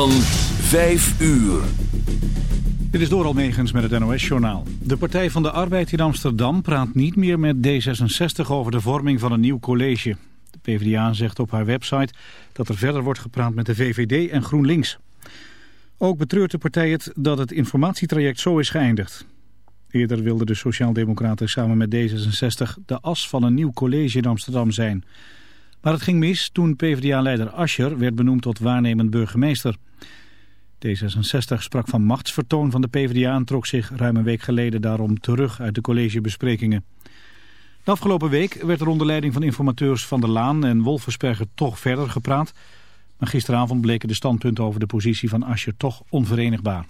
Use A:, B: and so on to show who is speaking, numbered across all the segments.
A: van 5 uur.
B: Dit is Doral Megens met het NOS-journaal. De Partij van de Arbeid in Amsterdam praat niet meer met D66 over de vorming van een nieuw college. De PvdA zegt op haar website dat er verder wordt gepraat met de VVD en GroenLinks. Ook betreurt de partij het dat het informatietraject zo is geëindigd. Eerder wilden de Sociaaldemocraten samen met D66 de as van een nieuw college in Amsterdam zijn. Maar het ging mis toen PvdA-leider Ascher werd benoemd tot waarnemend burgemeester. D66 sprak van machtsvertoon van de PvdA en trok zich ruim een week geleden daarom terug uit de collegebesprekingen. De afgelopen week werd er onder leiding van informateurs Van der Laan en Wolfersperger toch verder gepraat. Maar gisteravond bleken de standpunten over de positie van Ascher toch onverenigbaar.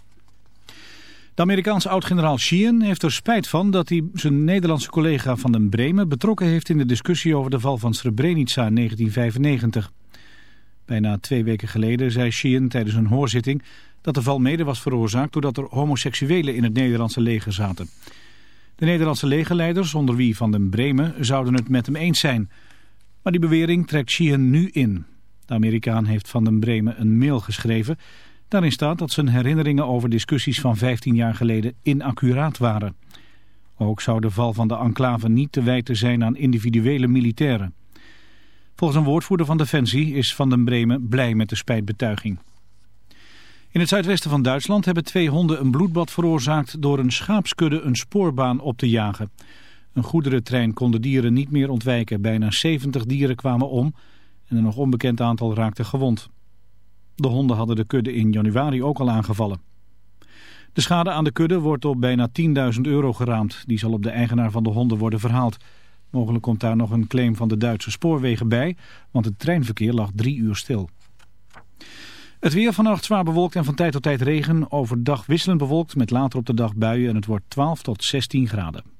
B: De Amerikaanse oud-generaal Sheehan heeft er spijt van dat hij zijn Nederlandse collega Van den Bremen betrokken heeft in de discussie over de val van Srebrenica in 1995. Bijna twee weken geleden zei Sheehan tijdens een hoorzitting dat de val mede was veroorzaakt doordat er homoseksuelen in het Nederlandse leger zaten. De Nederlandse legerleiders, onder wie Van den Bremen, zouden het met hem eens zijn. Maar die bewering trekt Sheehan nu in. De Amerikaan heeft Van den Bremen een mail geschreven Daarin staat dat zijn herinneringen over discussies van 15 jaar geleden inaccuraat waren. Ook zou de val van de enclave niet te wijten zijn aan individuele militairen. Volgens een woordvoerder van Defensie is Van den Bremen blij met de spijtbetuiging. In het zuidwesten van Duitsland hebben twee honden een bloedbad veroorzaakt door een schaapskudde een spoorbaan op te jagen. Een goederentrein kon de dieren niet meer ontwijken. Bijna 70 dieren kwamen om en een nog onbekend aantal raakte gewond. De honden hadden de kudde in januari ook al aangevallen. De schade aan de kudde wordt op bijna 10.000 euro geraamd. Die zal op de eigenaar van de honden worden verhaald. Mogelijk komt daar nog een claim van de Duitse spoorwegen bij, want het treinverkeer lag drie uur stil. Het weer vannacht zwaar bewolkt en van tijd tot tijd regen. Overdag wisselend bewolkt met later op de dag buien en het wordt 12 tot 16 graden.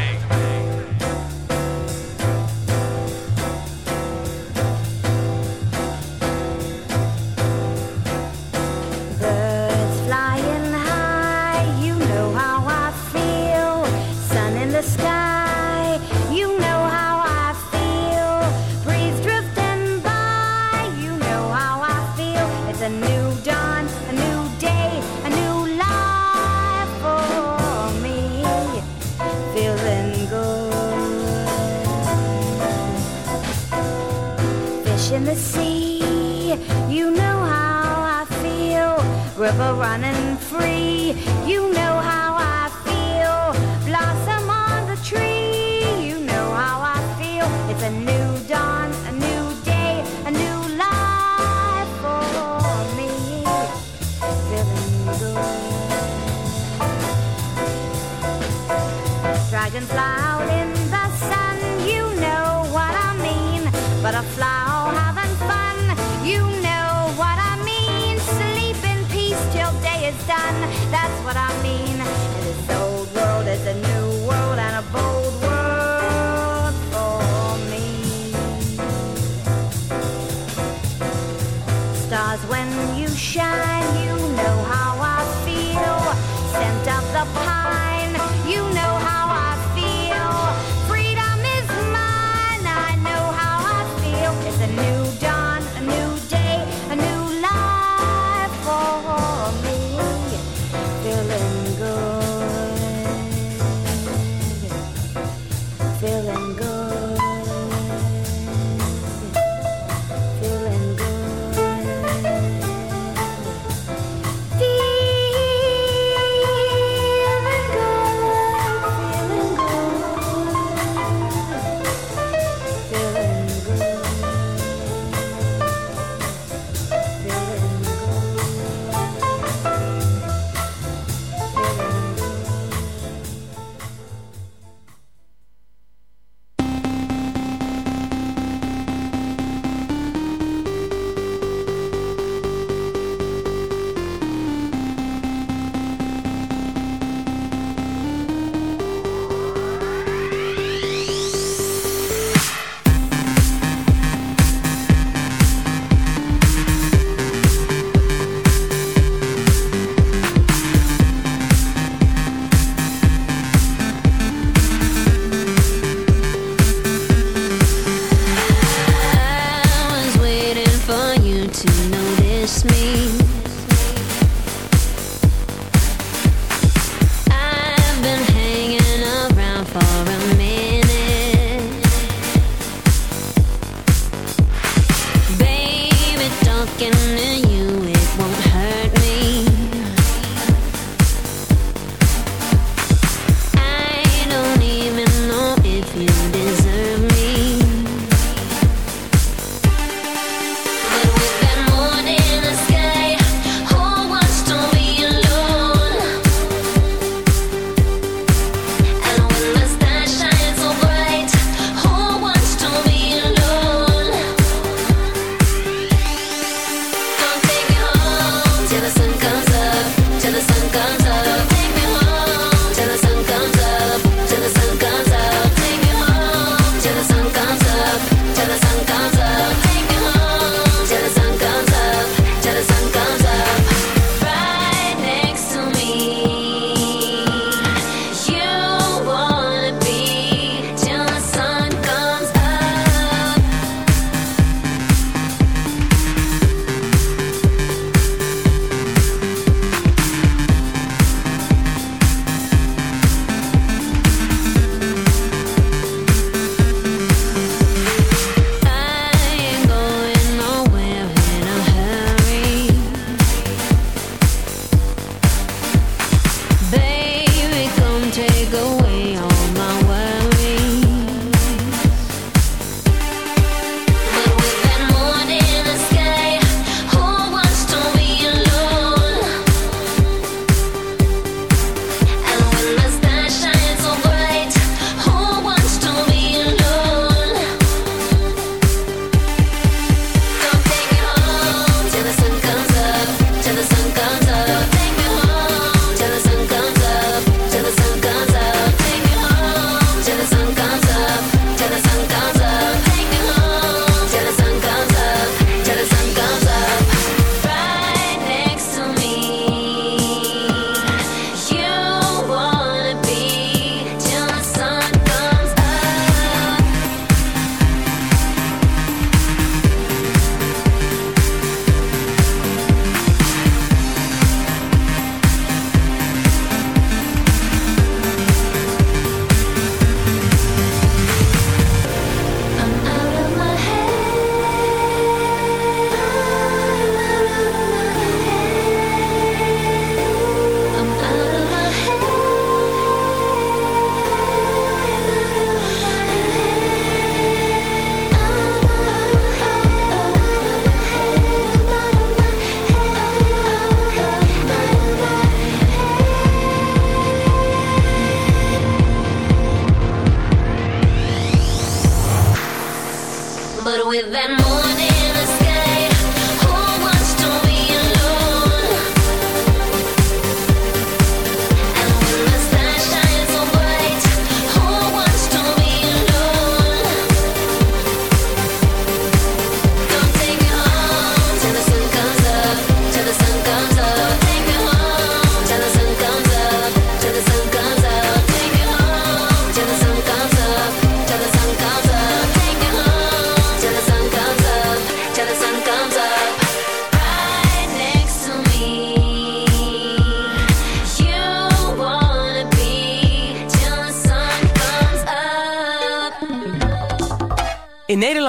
C: looking at you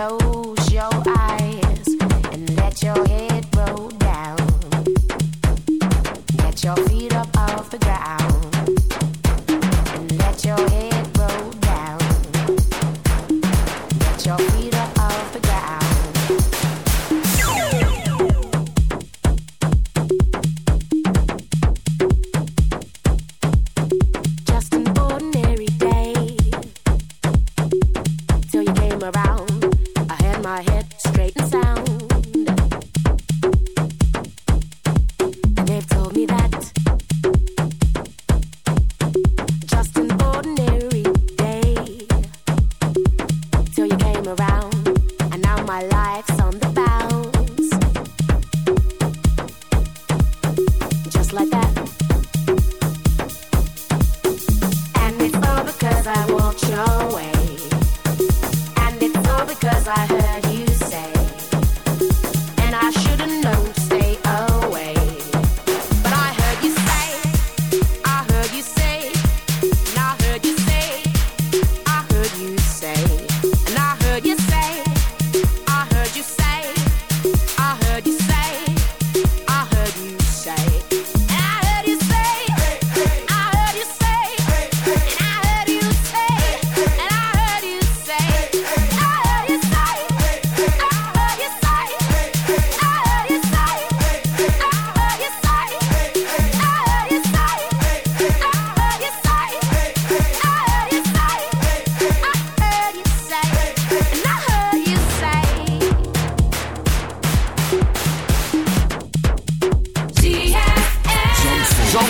D: close your
E: eyes.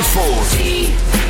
E: Zandvoort.